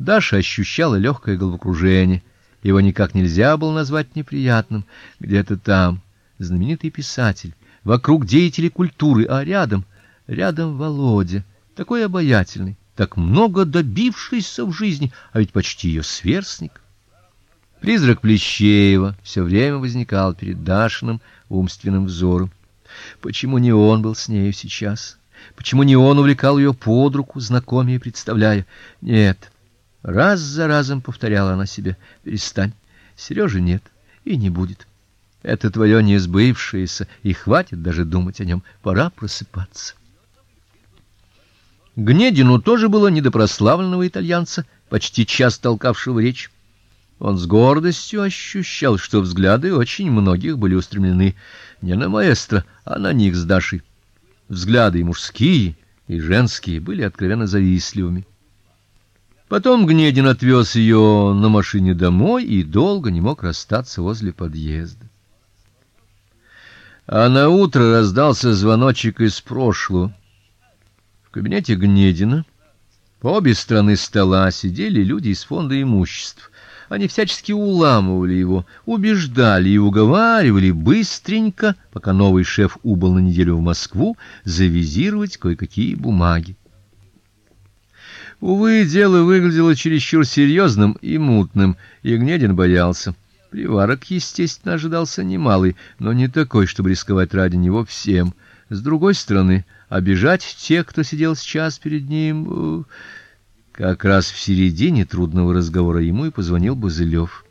Даша ощущала легкое головокружение. Его никак нельзя было назвать неприятным. Где-то там знаменитый писатель, вокруг деятели культуры, а рядом, рядом Володя, такой обаятельный, так много добившийся в жизни, а ведь почти ее сверстник. Призрак Плещеева все время возникал перед Дашиным умственным взором. Почему не он был с ней сейчас? Почему не он увлекал ее под руку, знакомее представляя? Нет. Раз за разом повторяла она себе: "Перестань. Сережи нет и не будет. Это твое несбывшееся, и хватит даже думать о нем. Пора просыпаться". Гнедину тоже было не до прославленного итальянца, почти час толкавшего речь. Он с гордостью ощущал, что взгляды очень многих были устремлены не на маэстро, а на них с Дашей. Взгляды и мужские, и женские были откровенно завистливыми. Потом Гнедин отвез ее на машине домой и долго не мог расстаться возле подъезда. А на утро раздался звоночек из прошлого. В кабинете Гнедина по обе стороны стола сидели люди из фонда имуществ. Они всячески уламывали его, убеждали и уговаривали быстренько, пока новый шеф убыл на неделю в Москву, завизировать кое-какие бумаги. Увы, дело выглядело чересчур серьезным и мутным, и Гнедин боялся. Приварок, естественно, ожидался немалый, но не такой, чтобы рисковать ради него всем. С другой стороны, обижать тех, кто сидел сейчас перед ним, э, как раз в середине трудного разговора ему и позвонил Базылев.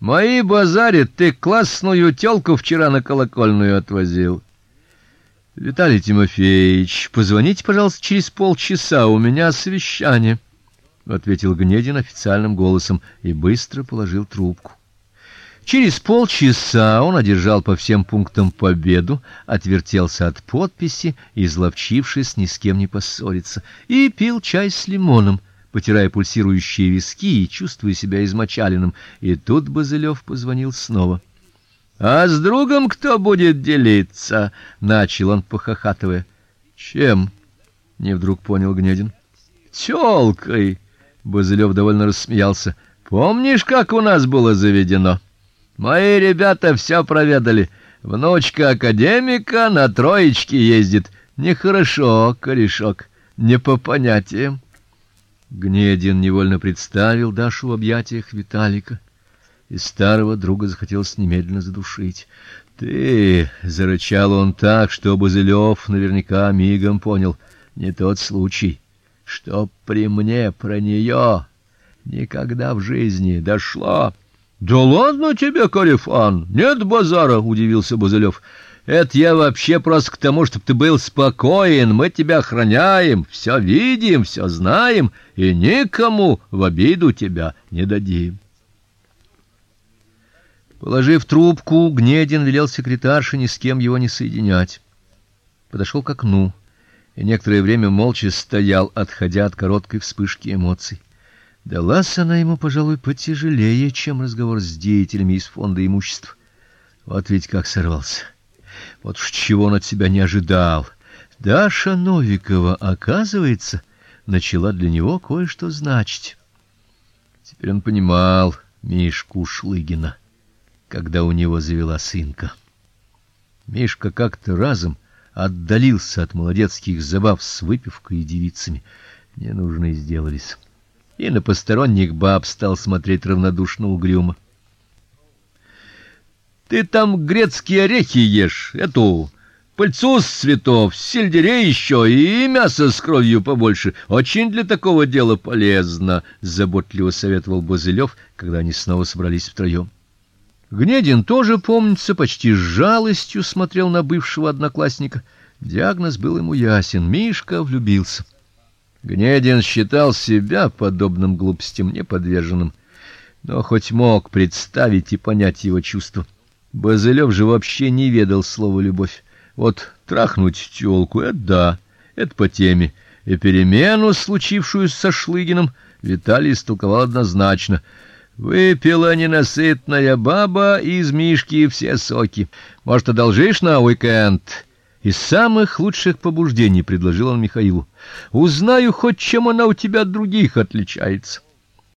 Мои базарит, ты классную тёлку вчера на колокольную отвозил. Виталий Тимофеевич, позвоните, пожалуйста, через полчаса, у меня совещание, ответил Гнедин официальным голосом и быстро положил трубку. Через полчаса он одержал по всем пунктам победу, отвертелся от подписи, изловчившись ни с кем не поссориться, и пил чай с лимоном, потирая пульсирующие виски и чувствуя себя измочаленным. И тут Базылев позвонил снова. А с другом кто будет делиться? начал он похохатывая. Чем? не вдруг понял Гнедин. Тёлкой. Базылев довольно рассмеялся. Помнишь, как у нас было заведено? Мои ребята все проведали. Внучка академика на троечке ездит. Нехорошо, корешок, не по понятиям. Гнедин невольно представил Дашу в объятиях Виталика, и старого друга захотелось немедленно задушить. Ты, зарычал он так, что Базылёв наверняка мигом понял, не тот случай, что при мне про неё никогда в жизни дошло. Да ладно тебе, Карифан, нет базара, удивился Базылев. Это я вообще просто к тому, чтобы ты был спокоен, мы тебя охраняем, все видим, все знаем и никому в обиду тебя не дадим. Положив трубку, Гнедин велел секретарше ни с кем его не соединять. Подошел к окну и некоторое время молча стоял, отходя от короткой вспышки эмоций. Далась она ему, пожалуй, потяжелее, чем разговор с деятелями из фонда имущества. Вот ведь как сорвался. Вот уж чего он от себя не ожидал. Даша Новикова, оказывается, начала для него кое-что значить. Теперь он понимал Мишку Шлыгина, когда у него завела сынка. Мишка как-то разом отдалился от молодецких забав с выпивкой и девицами. Ненужные сделались и на посторонних баб стал смотреть равнодушно угрюмо. Ты там грецкие орехи ешь, эту пыльцу с цветов, сельдерей еще и мясо с кровью побольше. Очень для такого дела полезно, заботливо советовал Базылев, когда они снова собрались втроем. Гнедин тоже, помнится, почти с жалостью смотрел на бывшего одноклассника. Диагноз был ему ясен: Мишка влюбился. Гнедин считал себя подобным глупостям неподверженным, но хоть мог представить и понять его чувства. Базылев же вообще не ведал слова любовь. Вот трахнуть тёлку это да, это по теме. И перемену, случившуюся со Шлыгиным, Виталий истолковал однозначно. Выпила ненасытная баба из Мишки все соки. Может, одолжишь на уикенд? Из самых лучших побуждений предложил он Михаилу. Узнаю хоть чем она у тебя от других отличается.